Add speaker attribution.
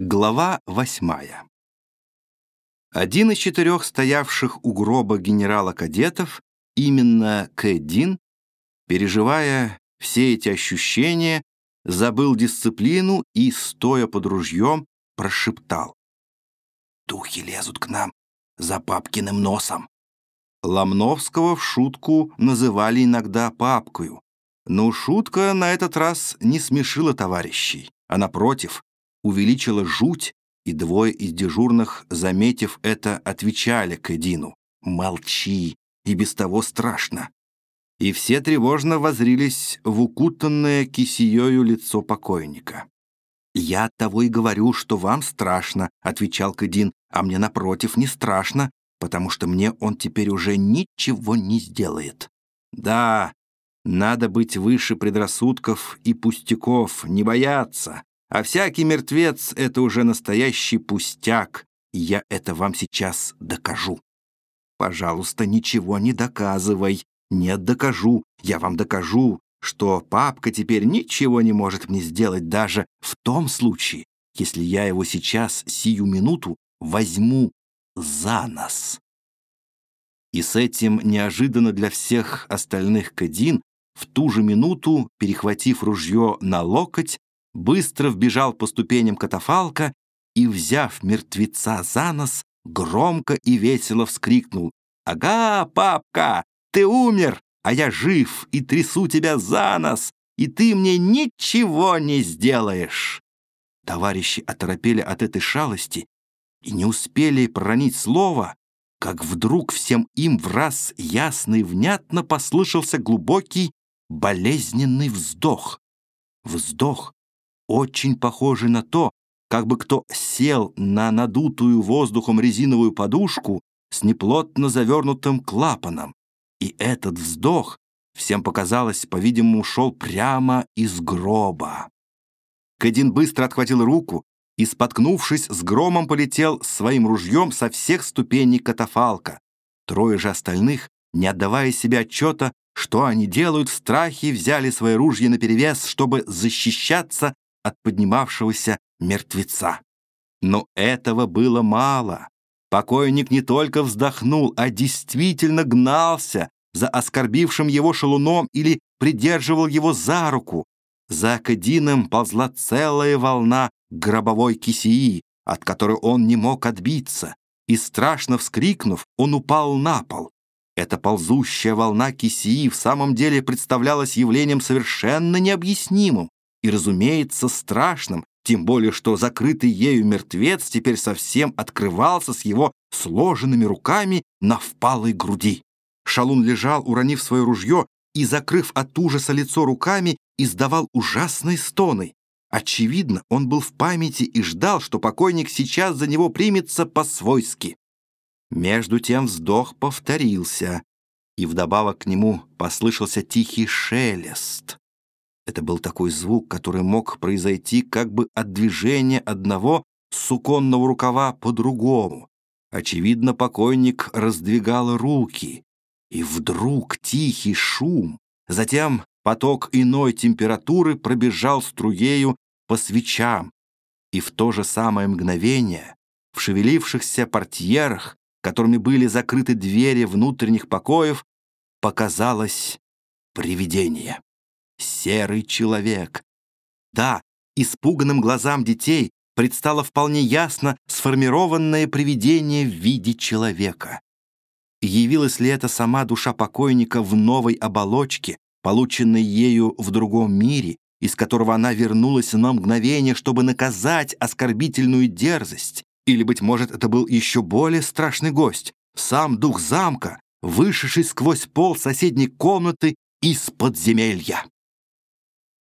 Speaker 1: Глава восьмая. Один из четырех стоявших у гроба генерала-кадетов, именно Кэдин, переживая все эти ощущения, забыл дисциплину и, стоя под ружьем, прошептал. «Духи лезут к нам за папкиным носом». Ломновского в шутку называли иногда папкою, но шутка на этот раз не смешила товарищей, а, напротив, увеличила жуть, и двое из дежурных, заметив это, отвечали к Эдину. «Молчи, и без того страшно». И все тревожно возрились в укутанное кисеёю лицо покойника. «Я того и говорю, что вам страшно», — отвечал Кэдин, «а мне, напротив, не страшно, потому что мне он теперь уже ничего не сделает». «Да, надо быть выше предрассудков и пустяков, не бояться, а всякий мертвец — это уже настоящий пустяк, и я это вам сейчас докажу. Пожалуйста, ничего не доказывай. Нет, докажу. Я вам докажу, что папка теперь ничего не может мне сделать даже в том случае, если я его сейчас, сию минуту, возьму за нос. И с этим неожиданно для всех остальных Кадин в ту же минуту, перехватив ружье на локоть, быстро вбежал по ступеням катафалка и, взяв мертвеца за нос, громко и весело вскрикнул. «Ага, папка, ты умер, а я жив и трясу тебя за нос, и ты мне ничего не сделаешь!» Товарищи оторопели от этой шалости и не успели проронить слово, как вдруг всем им в раз ясно и внятно послышался глубокий болезненный вздох. Вздох, очень похожий на то, как бы кто сел на надутую воздухом резиновую подушку с неплотно завернутым клапаном. И этот вздох, всем показалось, по-видимому, шел прямо из гроба. Кэдин быстро отхватил руку и, споткнувшись, с громом полетел своим ружьем со всех ступеней катафалка. Трое же остальных, не отдавая себе отчета, что они делают, в страхе взяли свои ружья наперевес, чтобы защищаться от поднимавшегося мертвеца. Но этого было мало. Покойник не только вздохнул, а действительно гнался за оскорбившим его шалуном или придерживал его за руку. За Акадином ползла целая волна гробовой кисии, от которой он не мог отбиться, и, страшно вскрикнув, он упал на пол. Эта ползущая волна кисии в самом деле представлялась явлением совершенно необъяснимым и, разумеется, страшным, тем более что закрытый ею мертвец теперь совсем открывался с его сложенными руками на впалой груди. Шалун лежал, уронив свое ружье, и, закрыв от ужаса лицо руками, издавал ужасные стоны. Очевидно, он был в памяти и ждал, что покойник сейчас за него примется по-свойски. Между тем вздох повторился, и вдобавок к нему послышался тихий шелест. Это был такой звук, который мог произойти как бы от движения одного суконного рукава по другому. Очевидно, покойник раздвигал руки. И вдруг тихий шум, затем поток иной температуры пробежал струею по свечам, и в то же самое мгновение в шевелившихся портьерах, которыми были закрыты двери внутренних покоев, показалось привидение серый человек. Да, испуганным глазам детей предстало вполне ясно сформированное привидение в виде человека. Явилась ли это сама душа покойника в новой оболочке, полученной ею в другом мире, из которого она вернулась на мгновение, чтобы наказать оскорбительную дерзость? Или, быть может, это был еще более страшный гость, сам дух замка, вышедший сквозь пол соседней комнаты из подземелья?